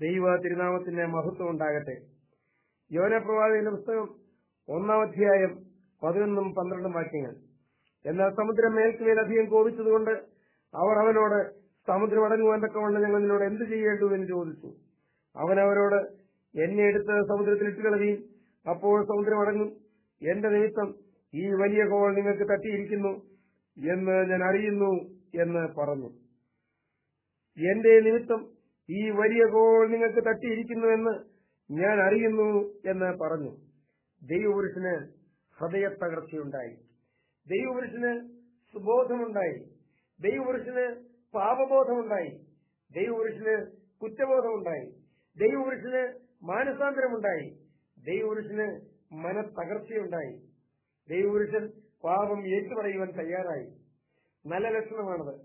ദൈവ തിരുനാമത്തിന്റെ മഹത്വം ഉണ്ടാകട്ടെ. യോന പ്രവാചകന്റെ പുസ്തകം ഒന്നാം അധ്യായം പതിനൊന്നും പന്ത്രണ്ടും വാക്യങ്ങൾ. എന്നാൽ സമുദ്രം മേൽക്കുമേലധികം കോപിച്ചതുകൊണ്ട് അവർ അവനോട് സമുദ്രം അടങ്ങുവാൻ തക്കവണ്ണം ഞങ്ങൾ നിന്നോട് എന്ത് ചെയ്യേണ്ടു എന്ന് ചോദിച്ചു. അവൻ അവരോട് എന്നെ എടുത്ത് സമുദ്രത്തിൽ ഇട്ട് കളവീൻ അപ്പോൾ സമുദ്രം അടങ്ങും. എന്റെ നിമിത്തം ഈ വലിയ കോൾ നിങ്ങൾക്ക് തട്ടിയിരിക്കുന്നു എന്ന് ഞാൻ അറിയുന്നു എന്ന് പറഞ്ഞു. എന്റെ നിമിത്തം ഈ വലിയ ഗോൾ നിങ്ങൾക്ക് തട്ടിയിരിക്കുന്നുവെന്ന് ഞാൻ അറിയുന്നു എന്ന് പറഞ്ഞു. ദൈവപുരുഷന് ഹൃദയ തകർച്ചയുണ്ടായി ദൈവപുരുഷന് സുബോധമുണ്ടായി. ദൈവപുരുഷന് പാപബോധമുണ്ടായി. ദൈവപുരുഷന് കുറ്റബോധമുണ്ടായി. ദൈവപുരുഷന് മാനസാന്തരമുണ്ടായി. ദൈവപുരുഷന് മനത്തകർച്ചയുണ്ടായി. ദൈവപുരുഷൻ പാപം ഏറ്റുപറയുവാൻ തയ്യാറായി. നല്ല ലക്ഷണമാണത്.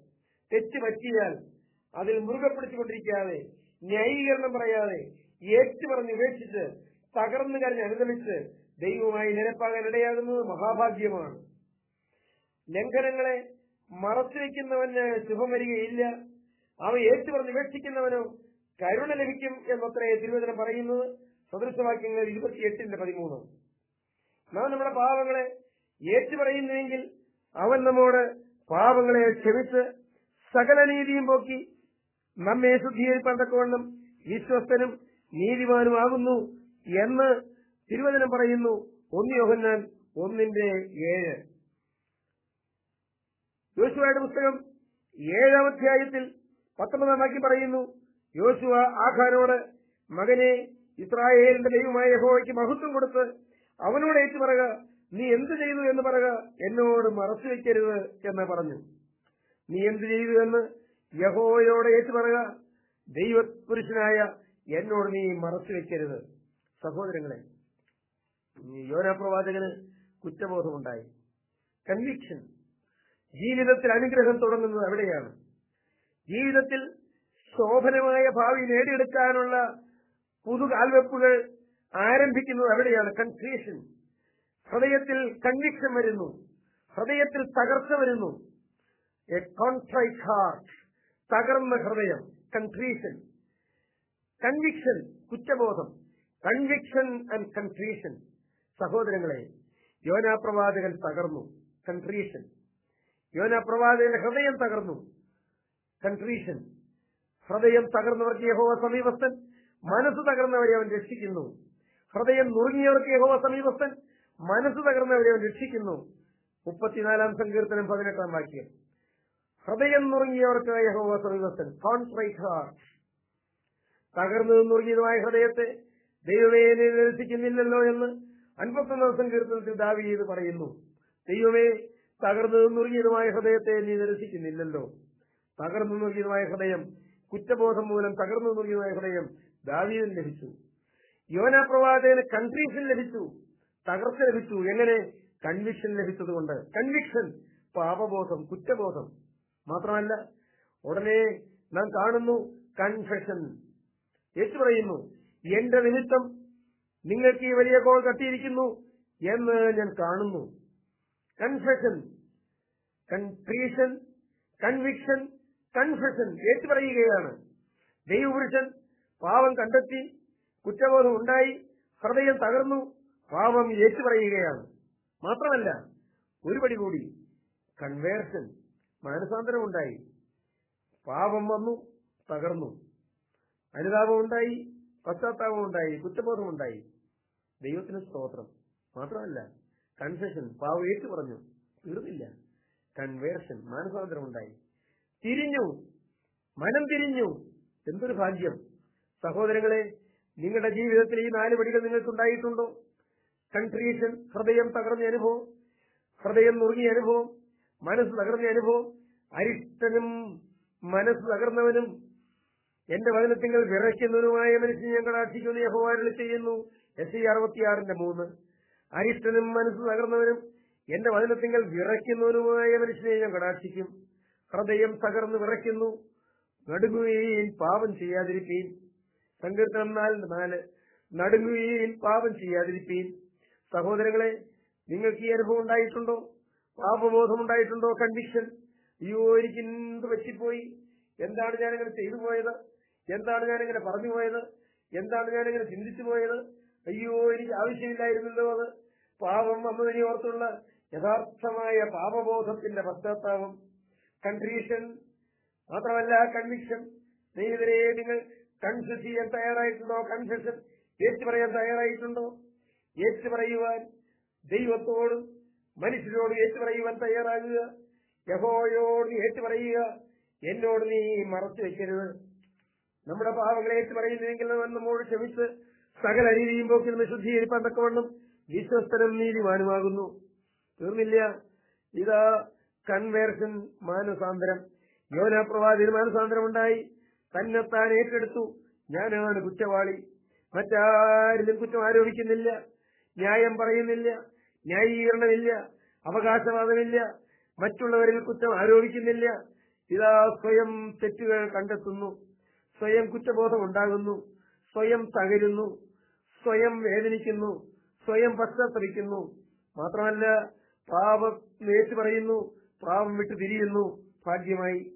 തെറ്റ് പറ്റിയാൽ അതിൽ മുറുകെ പിടിച്ചുകൊണ്ടിരിക്കാതെ ന്യായീകരണം പറയാതെ ഏറ്റുപറഞ്ഞ് ഉപേക്ഷിച്ച് തകർന്നു കരഞ്ഞ് അനുഗമിച്ച് ദൈവമായി നിരപ്പാകാൻ ഇടയാകുന്നത് മഹാഭാഗ്യമാണ്. ലംഘനങ്ങളെ മറച്ചു വയ്ക്കുന്നവന് ശുഭം വരികയില്ല. അവ ഏറ്റുപറഞ്ഞ് ഉപേക്ഷിക്കുന്നവനോ കരുണ ലഭിക്കും എന്നത്രേ തിരുവചനം പറയുന്നത്. സദൃശവാക്യങ്ങൾ ഇരുപത്തിയെട്ടിന്റെ പതിമൂന്ന്. നാം നമ്മുടെ പാവങ്ങളെ ഏറ്റുപറയുന്നുവെങ്കിൽ അവൻ നമ്മോട് പാവങ്ങളെ ക്ഷമിച്ച് സകല നീതിയും പോക്കി നമ്മെ ശുദ്ധീകരിപ്പാൻ തക്കവണ്ണം വിശ്വസ്തനും നീതിമാനുമാകുന്നു എന്ന് തിരുവചനം പറയുന്നു. ഒന്ന് യോഹന്നാൻ ഒന്നിന്റെ ഏഴ്. യോശുവയുടെ പുസ്തകം ഏഴാം അധ്യായത്തിൽ പത്തൊമ്പതാം വാക്യം പറയുന്നു യോശുവ ആഖാനോട് മകനെ ഇസ്രായേലിന്റെ ദൈവമായ യഹോവയ്ക്ക് മഹത്വം കൊടുത്ത് അവനോട് ഏറ്റു പറക നീ എന്ത് ചെയ്തു എന്ന് പറക എന്നോട് മറച്ചു വെക്കരുത് എന്ന് പറഞ്ഞു. നീ എന്ത് ചെയ്തു എന്ന് യഹോവയോട് ഏറ്റു ദൈവ ദൈവപുരുഷനായ എന്നോട് നീ മറച്ചു വെക്കരുത്. സഹോദരങ്ങളെ യോനപ്രവാചകന് കുറ്റബോധമുണ്ടായി. കൺവിക്ഷൻ ജീവിതത്തിൽ അനുഗ്രഹം തുടങ്ങുന്നത് അവിടെയാണ്. ജീവിതത്തിൽ ശോഭനമായ ഭാവി നേടിയെടുക്കാനുള്ള പുതു കാൽവെപ്പുകൾ ആരംഭിക്കുന്നത് അവിടെയാണ്. കൺഫ്യൂഷൻ ഹൃദയത്തിൽ കൺവിക്ഷൻ വരുന്നു. ഹൃദയത്തിൽ തകർച്ച വരുന്നു. എ കോൺട്രൈറ്റ് ഹാർട്ട് തകർന്ന ഹൃദയം കൺഫ്യൂഷൻ കൺവിക്ഷൻ കുറ്റബോധം. കൺവിക്ഷൻ ആൻഡ് കൺഫ്യൂഷൻ സഹോദരങ്ങളെ യോനാപ്രവാചകൻ തകർന്നു. കൺട്രീഷൻ യോനാപ്രവാചകന്റെ ഹൃദയം തകർന്നു. കൺട്രീഷൻ ഹൃദയം തകർന്നവർക്ക് യഹോവ സമീപസ്ഥൻ. മനസ്സ് തകർന്നവരെ അവൻ രക്ഷിക്കുന്നു. ഹൃദയം നുറുങ്ങിയവർക്ക് യഹോവ സമീപസ്ഥൻ. മനസ്സ് തകർന്നവരെ അവൻ രക്ഷിക്കുന്നു. മുപ്പത്തിനാലാം സങ്കീർത്തനം പതിനെട്ടാം വാക്യം. ഹൃദയം നുറുങ്ങിയവർക്ക് യഹോവ സമീപസ്ഥൻ കോൺട്രൈറ്റ് ഹാർട്ട് തകർന്നു നുറുങ്ങിയതുമായ ഹൃദയത്തെ ദൈവമേ നിരസിക്കുന്നില്ലല്ലോ എന്ന് അൻപത്തൊന്നാം സങ്കീർത്തനത്തിൽ ദാവീത് പറയുന്നു. ദൈവമേ തകർന്നു നുറുങ്ങിയതുമായ ഹൃദയത്തെ നീ നിരസിക്കുന്നില്ലല്ലോ. തകർന്നു നുറുങ്ങിയതുമായ ഹൃദയം കുറ്റബോധം മൂലം തകർന്നു നുറുങ്ങിയതുമായ ഹൃദയം ദാവീദിന് ലഭിച്ചു. യോന പ്രവാചകന് കൺഫ്യൂഷൻ ലഭിച്ചു തകർച്ച ലഭിച്ചു. എങ്ങനെ? കൺവിക്ഷൻ ലഭിച്ചതുകൊണ്ട്. കൺവിക്ഷൻ പാപബോധം കുറ്റബോധം. മാത്രമല്ല ഉടനെ നാം കാണുന്നു കൺഫെഷൻ ഏറ്റു പറയുന്നു എന്റെ നിമിത്തം നിങ്ങൾക്ക് ഈ വലിയ കോൾ കട്ടിയിരിക്കുന്നു എന്ന് ഞാൻ കാണുന്നു. കൺഫെഷൻ കൺട്രീഷൻ കൺവിക്ഷൻ കൺഫെഷൻ ഏറ്റു പറയുകയാണ് ദൈവപുരുഷൻ പാവം കണ്ടെത്തി കുറ്റബോധം ഉണ്ടായി ഹൃദയം തകർന്നു പാവം ഏറ്റു പറയുകയാണ് മാത്രമല്ല ഒരുപടി കൂടി കൺവേർഷൻ മാനസാന്തരം ഉണ്ടായി. പാപം വന്നു തകർന്നു. അനുതാപം ഉണ്ടായി പശ്ചാത്താപം ഉണ്ടായി കുറ്റബോധം ഉണ്ടായി. ദൈവത്തിന് സ്തോത്രം. മാത്രമല്ല കൺഫെഷൻ പാവം ഏറ്റു പറഞ്ഞു തീർന്നില്ല. കൺവേർഷൻ മാനസാന്തരം ഉണ്ടായി. തിരിഞ്ഞു. മനം തിരിഞ്ഞു. എന്തൊരു ഭാഗ്യം. സഹോദരങ്ങളെ നിങ്ങളുടെ ജീവിതത്തിൽ ഈ നാല് പടികൾ നിങ്ങൾക്കുണ്ടായിട്ടുണ്ടോ? കൺട്രീഷൻ ഹൃദയം തകർന്ന അനുഭവം ഹൃദയം നുറുങ്ങിയ അനുഭവം മനസ്സ് തകർന്ന അനുഭവം അരിഷ്ടനും മനസ്സ് തകർന്നവനും എന്റെ വചനത്തിങ്ങൾ വിറയ്ക്കുന്നവനുമായ മനുഷ്യൻ ഞങ്ങൾ ആശിക്കുന്ന യഹോവാരിൽ ചെയ്യുന്നു. എസ് ഇ അറുപത്തിയാറിന്റെ മൂന്ന്. അരിഷ്ടനും മനസ്സ് തകർന്നവനും എന്റെ വചനത്തിങ്ങൾ വിറയ്ക്കുന്നവനുമായ മനുഷ്യനെ ഞാൻ കടാക്ഷിക്കും ഹൃദയം തകർന്ന് വിറയ്ക്കുന്നു നടുങ്ങുകയിൽ പാപം ചെയ്യാതിരിപ്പീൻ. സങ്കീർത്തനം നാലിന്റെ നാല്. നടുങ്ങുകയിൽ പാപം ചെയ്യാതിരിപ്പീൻ. സഹോദരങ്ങളെ നിങ്ങൾക്ക് ഈ അനുഭവം ഉണ്ടായിട്ടുണ്ടോ? പാപബോധം ഉണ്ടായിട്ടുണ്ടോ? കൺവിക്ഷൻ. അയ്യോ എനിക്ക് എന്ത് പറ്റിപ്പോയി? എന്താണ് ഞാനിങ്ങനെ ചെയ്തു പോയത്? എന്താണ് ഞാനിങ്ങനെ പറഞ്ഞു പോയത്? എന്താണ് ഞാനിങ്ങനെ ചിന്തിച്ചു പോയത്? അയ്യോ എനിക്ക് ആവശ്യമില്ലായിരുന്നല്ലോ അത്. പാപം വന്നതിനെ ഓർത്തുള്ള യഥാർത്ഥമായ പാപബോധത്തിന്റെ പശ്ചാത്താപം. കൺട്രീഷൻ മാത്രമല്ല കൺവിക്ഷൻ സ്നേഹിതരെ നിങ്ങൾ കൺഫ്യസ് ചെയ്യാൻ തയ്യാറായിട്ടുണ്ടോ? കൺഫെഷൻ ഏറ്റു പറയാൻ തയ്യാറായിട്ടുണ്ടോ? ഏറ്റു പറയുവാൻ ദൈവത്തോടും മനുഷ്യരോടും ഏറ്റു പറയുവാൻ തയ്യാറാകുക. യഹോയോട് നീ ഏറ്റു പറയുക. എന്നോട് നീ മറച്ചു വെക്കരുത്. നമ്മുടെ പാവങ്ങളെ ഏറ്റു പറയുന്നില്ലെങ്കിൽ നമ്മോട് ക്ഷമിച്ച് സകല രീതിയും പോക്കി നിന്ന് ശുദ്ധീകരിപ്പാൻ തക്കവണ്ണം വിശ്വസ്തനും നീതിമാനുമാകുന്നു. തീർന്നില്ല. ഇതാ കൺവേർഷൻ മാനസാന്തരം. യോന പ്രവാചകന് മാനസാന്തരം ഉണ്ടായി തന്നെത്താൻ ഏറ്റെടുത്തു. ഞാനാണ് കുറ്റവാളി. മറ്റാരിലും കുറ്റം ആരോപിക്കുന്നില്ല. ന്യായം പറയുന്നില്ല. ന്യായീകരണമില്ല. അവകാശവാദമില്ല. മറ്റുള്ളവരിൽ കുറ്റം ആരോപിക്കുന്നില്ല. ഇതാ സ്വയം തെറ്റുകൾ കണ്ടെത്തുന്നു. സ്വയം കുറ്റബോധം ഉണ്ടാകുന്നു. സ്വയം തകരുന്നു. സ്വയം വേദനിക്കുന്നു. സ്വയം പശ്ചാത്തപിക്കുന്നു. മാത്രമല്ല പാപം ഏറ്റു പറയുന്നു. പാപം വിട്ടു തിരിയുന്നു. ഭാഗ്യമായി.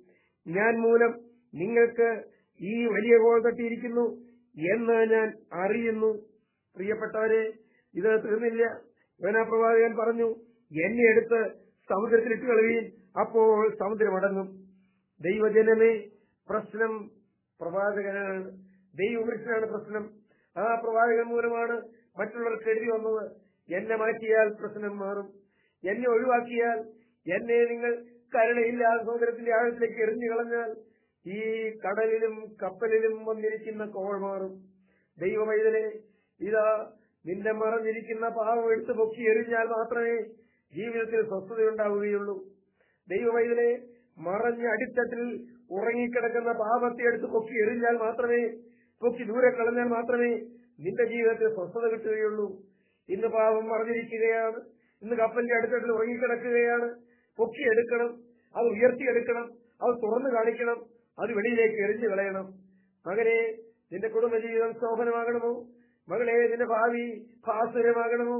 ഞാൻ മൂലം നിങ്ങൾക്ക് ഈ വലിയ ഗോൾ തട്ടിയിരിക്കുന്നു എന്ന് ഞാൻ അറിയുന്നു. പ്രിയപ്പെട്ടവരെ ഇത് തീർന്നില്ല. യോനാപ്രവാചകൻ പറഞ്ഞു എന്നെ എടുത്ത് സമുദ്രത്തിലിട്ട് കളയുകയും അപ്പോൾ സമുദ്രം അടങ്ങും. ദൈവജനമേ പ്രശ്നം പ്രവാചകനാണ്. ദൈവപുരുഷനാണ് പ്രശ്നം. ആ പ്രവാചകൻ മൂലമാണ് മറ്റുള്ളവർക്ക് എഴുതി വന്നത്. എന്നെ മാറ്റിയാൽ പ്രശ്നം മാറും. എന്നെ ഒഴിവാക്കിയാൽ എന്നെ നിങ്ങൾ കരുണയില്ലാതെ സമുദ്രത്തിന്റെ ആഴത്തിലേക്ക് എറിഞ്ഞു കളഞ്ഞാൽ ഈ കടലിലും കപ്പലിലും വന്നിരിക്കുന്ന കോൾ മാറും. ദൈവമൈതലെ ഇതാ നിന്റെ മറഞ്ഞിരിക്കുന്ന പാവം എടുത്തു പൊക്കി എറിഞ്ഞാൽ മാത്രമേ ജീവിതത്തിൽ സ്വസ്ഥതയുണ്ടാവുകയുള്ളൂ ദൈവമൈതലെ മറഞ്ഞ അടിത്തട്ടിൽ ഉറങ്ങിക്കിടക്കുന്ന പാപത്തെ എടുത്ത് പൊക്കി എറിഞ്ഞാൽ മാത്രമേ പൊക്കി ദൂരെ കളഞ്ഞാൽ മാത്രമേ നിന്റെ ജീവിതത്തിൽ സ്വസ്ഥത കിട്ടുകയുള്ളൂ. ഇന്ന് പാപം മറഞ്ഞിരിക്കുകയാണ്. ഇന്ന് കപ്പലിന്റെ അടുത്തട്ടിൽ ഉറങ്ങിക്കിടക്കുകയാണ്. പൊക്കി എടുക്കണം അത് ഉയർത്തിയെടുക്കണം അത് തുറന്നു കാണിക്കണം അത് വെളിയിലേക്ക് എറിഞ്ഞു കളയണം. മകനെ നിന്റെ കുടുംബജീവിതം ശോഭനമാകണമോ? മകളെ നിന്റെ ഭാവി ഭാസുരമാകണമോ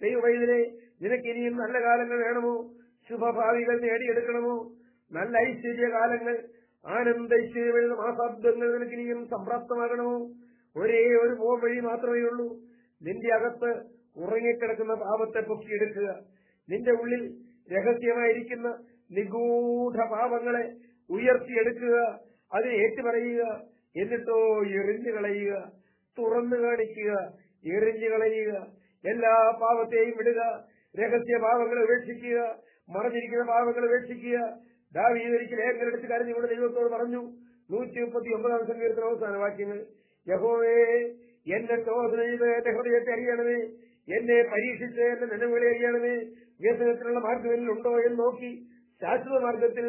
ദൈവവൈദ്യരെ നിനക്ക് ഇനിയും നല്ല കാലങ്ങൾ വേണമോ? ശുഭഭാവികൾ നേടിയെടുക്കണമോ? നല്ല ഐശ്വര്യകാലങ്ങൾ ആനന്ദ ഐശ്വര്യമെഴുന്ന മാസാബ്ദങ്ങൾ നിനക്ക് ഇനിയും സംപ്രാപ്തമാകണമോ? ഒരേ ഒരു പോ വഴി മാത്രമേ ഉള്ളൂ. നിന്റെ അകത്ത് ഉറങ്ങിക്കിടക്കുന്ന പാപത്തെ പൊക്കിയെടുക്കുക. നിന്റെ ഉള്ളിൽ രഹസ്യമായിരിക്കുന്ന നിഗൂഢ പാപങ്ങളെ ഉയർത്തിയെടുക്കുക. അത് ഏറ്റുപറയുക. എന്നിട്ടോ എറിഞ്ഞു കളയുക. തുറന്നു കാണിക്കുക. എറിഞ്ഞു കളയുക. എല്ലാ പാപത്തെയും വിടുക. രഹസ്യ പാപങ്ങളെ ഉപേക്ഷിക്കുക മറഞ്ഞിരിക്കുന്ന പാപങ്ങൾ ഉപേക്ഷിക്കുക. ദാവീകരിച്ച് ലേഖനെടുത്ത് കരഞ്ഞുകൊണ്ട് ദൈവത്തോട് പറഞ്ഞു നൂറ്റി മുപ്പത്തി ഒമ്പതാം സങ്കീർത്തന അവസാന വാക്യങ്ങൾ. യഹോവേ എന്നെ ശോധന എന്റെ ഹൃദയത്തെ അറിയണമേ. എന്നെ പരീക്ഷിച്ച് എന്റെ നിലവിളി അറിയണമേ. വ്യസനത്തിനുള്ള മാർഗം ഉണ്ടോ എന്ന് നോക്കി ശാശ്വത മാർഗത്തിൽ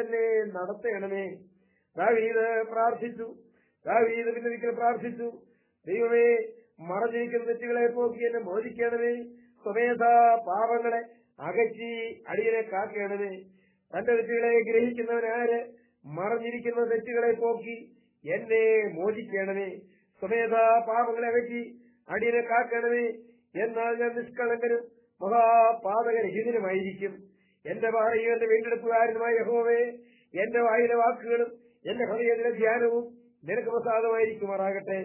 എന്നെ നടത്തണമേ. ദാവീത് പ്രാർത്ഥിച്ചു. ദാവീത് പിന്നെ പ്രാർത്ഥിച്ചു. ദൈവമേ മറഞ്ഞിരിക്കുന്ന തെറ്റുകളെ പോക്കി എന്നെ മോചിക്കണമേ. സ്വമേധ പാപങ്ങളെ അകറ്റി അടിയനെ കാക്കേണ്ടത് തന്റെ തെറ്റുകളെ ഗ്രഹിക്കുന്നവനാര് മറഞ്ഞിരിക്കുന്ന തെറ്റുകളെ പോക്കി എന്നെ മോചിക്കണമേ സ്വമേധ പാപങ്ങളെ അകറ്റി അടിയനെ കാക്കണമേ എന്നാൽ ഞാൻ നിഷ്കളങ്കനും മഹാപാതകരഹിതനുമായിരിക്കും എന്റെ ഭാര്യയും എന്റെ വീണ്ടെടുപ്പുകാരനുമായ യഹോവേ എന്റെ വായിലെ വാക്കുകളും എന്റെ ഹൃദയത്തിലെ ധ്യാനവും നിനക്ക് പ്രസാദമായിരിക്കുമാറാകട്ടെ.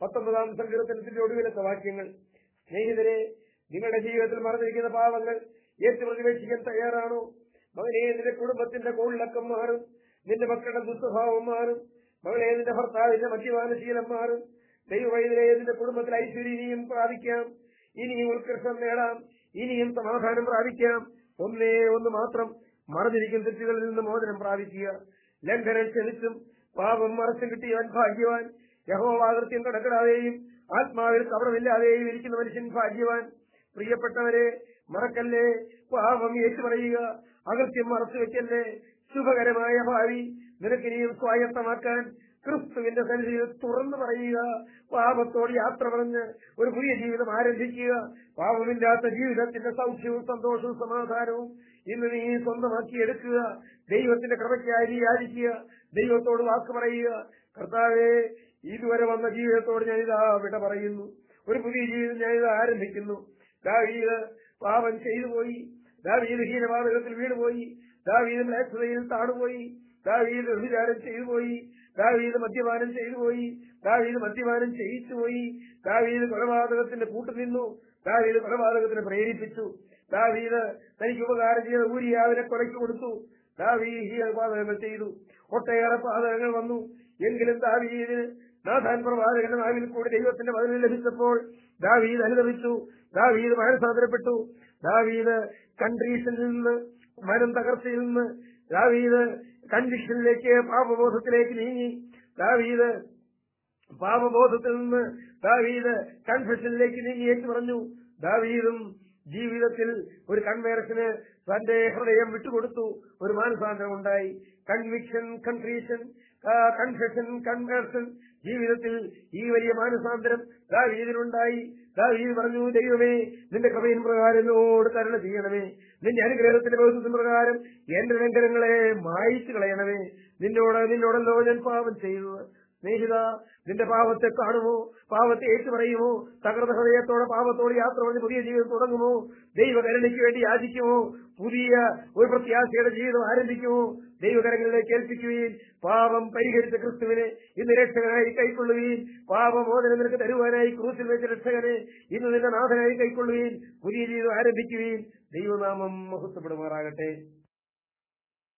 പത്തൊമ്പതാം സങ്കീർത്തനത്തിന്റെ ഒടുവിലത്തെ വാക്യങ്ങൾ. സ്നേഹിതരെ നിങ്ങളുടെ ജീവിതത്തിൽ മറന്നിരിക്കുന്ന പാവങ്ങൾ ഏറ്റുപ്രതിവേശിക്കാൻ തയ്യാറാണോ? മകനെ നിന്റെ കുടുംബത്തിന്റെ കോളിളക്കം മാറും. നിന്റെ മക്കളുടെ ദുസ്വഭാവം മാറും. മകളെ നിന്റെ ഭർത്താവിന്റെ മദ്യപാനശീലം മാറും. ദൈവവൈദ്യരെ നിന്റെ കുടുംബത്തിൽ ഐശ്വര്യം പ്രാപിക്കാം. ഇനിയും ഉത്കൃഷ്ടം നേടാം. ഇനിയും സമാധാനം പ്രാപിക്കാം. ഒന്നേ ഒന്ന് മാത്രം മറന്നിരിക്കുന്ന തെറ്റുകളിൽ നിന്ന് മോചനം പ്രാപിക്കുക. ലംഘനം ക്ഷണിച്ചും പാപം മറച്ചും കിട്ടിയവൻ ഭാഗ്യവാൻ. യഹോവാകൃത്യം കടക്കിടാതെയും ആത്മാവിൽ കവറമില്ലാതെയും ഇരിക്കുന്ന മനുഷ്യൻ ഭാഗ്യവാൻ. പ്രിയപ്പെട്ടവരെ മറക്കല്ലേ? പാപം ഏറ്റുപറയുക അകൃത്യം മറച്ചു വെക്കല്ലേ? ശുഭകരമായ ഭാവി നിനക്കിനിയും സ്വായത്തമാക്കാൻ ക്രിസ്തുവിന്റെ സന്നിധിയിൽ തുറന്നു പറയുക പാപത്തോട് യാത്ര പറഞ്ഞ് ഒരു പുതിയ ജീവിതം ആരംഭിക്കുക. പാപമില്ലാത്ത ജീവിതത്തിന്റെ സൗഖ്യവും സന്തോഷവും സമാധാനവും ഇന്ന് നീ സ്വന്തമാക്കി എടുക്കുക. ദൈവത്തിന്റെ കൃപയ്ക്കായി നീ ദൈവത്തോട് വാക്ക് പറയുക. കർത്താവെ ഇതുവരെ വന്ന ജീവിതത്തോട് ഞാനിതാ വിട പറയുന്നു. ഒരു പുതിയ ജീവിതം ഞാനിത് ആരംഭിക്കുന്നു. ദാവീത് പാപം ചെയ്തു പോയി. ദാവീത് ഹീനപാതകത്തിൽ പോയി ദാവീദ് മ്ലേച്ഛതയിൽ താണുപോയി. ദാവീദ് വ്യഭിചാരം ചെയ്തു പോയി. ദാവീദ് മദ്യപാനം ചെയ്തു പോയി. ദാവീദ് മദ്യപാനം ചെയ്യിച്ചു പോയി. ദാവീദ് കൊലപാതകത്തിന്റെ കൂട്ടുനിന്നു ദാവീദ് കൊലപാതകത്തിന് പ്രേരിപ്പിച്ചു. ദാവീദ് തനിക്ക് ഉപകാരം ചെയ്ത ഊരിയാവിനെ കൊലയ്ക്ക് കൊടുത്തു. ദാവീഹി പാതകങ്ങൾ ചെയ്തു. ഒട്ടേറെ പാതകങ്ങൾ വന്നു. എങ്കിലും ദാവീദിന് നാഥാൻ പ്രവാചകന്റെ നാവിൽ കൂടി ദൈവത്തിന്റെ പദവി ലഭിച്ചപ്പോൾ ദാവീദ് അനുദമിച്ചു ദാവീദ് മനസ്സാന്തരപ്പെട്ടു ദാവീദ് കൺട്രീഷനിൽ നിന്ന് മരം തകർച്ചയിൽ നിന്ന് ദാവീദ് കൺഡിഷനിലേക്ക് പാപബോധത്തിലേക്ക് നീങ്ങി. ദാവീദ് പാപബോധത്തിൽ നിന്ന് ദാവീദ് കൺഫെഷനിലേക്ക് നീങ്ങിയേക്ക് പറഞ്ഞു. ദാവീദും ജീവിതത്തിൽ ഒരു കൺവേർഷന് തന്റെ ഹൃദയം വിട്ടുകൊടുത്തു. ഒരു മാനസാന്തരം ഉണ്ടായി. കൺവിക്ഷൻ കൺട്രീഷൻ കൺഫെഷൻ കൺവേർഷൻ ജീവിതത്തിൽ ഈ വലിയ മാനസാന്തരം ദാവീദിനുണ്ടായി. പറഞ്ഞു ദൈവമേ നിന്റെ കൃപയിൻ പ്രകാരം എന്നോട് കരുണ ചെയ്യണമേ. നിന്റെ അനുഗ്രഹത്തിന്റെ ബൗദ്ധത്തിന് പ്രകാരം എന്റെ ലംഘനങ്ങളെ മായിച്ചു കളയണമേ. നിന്നോട് നിന്നോടല്ലോ ഞാൻ പാപം ചെയ്തത് സ്നേഹിത നിന്റെ പാവത്തെ കാണുമോ? പാവത്തെ ഏറ്റു പറയുമോ? തകർന്ന ഹൃദയത്തോടെ പാവത്തോട് യാത്ര പറഞ്ഞ് പുതിയ ജീവിതം തുടങ്ങുമോ? ദൈവകരുണയ്ക്ക് വേണ്ടി യാചിക്കുമോ? പുതിയ ഒരു പ്രത്യാശയുടെ ജീവിതം ആരംഭിക്കുമോ? ദൈവകരങ്ങളിലേക്ക് ഏൽപ്പിക്കുകയും പാപം പരിഹരിച്ച ക്രിസ്തുവിനെ ഇന്ന് രക്ഷകനായി കൈക്കൊള്ളുകയും പാപമോചനം നിനക്ക് തരുവാനായി ക്രൂസിൽ വെച്ച രക്ഷകനെ ഇന്ന് നിന്റെ നാഥനായി കൈക്കൊള്ളുകയും പുതിയ ജീവിതം ആരംഭിക്കുകയും ദൈവനാമം മഹത്വപ്പെടുമാറാകട്ടെ.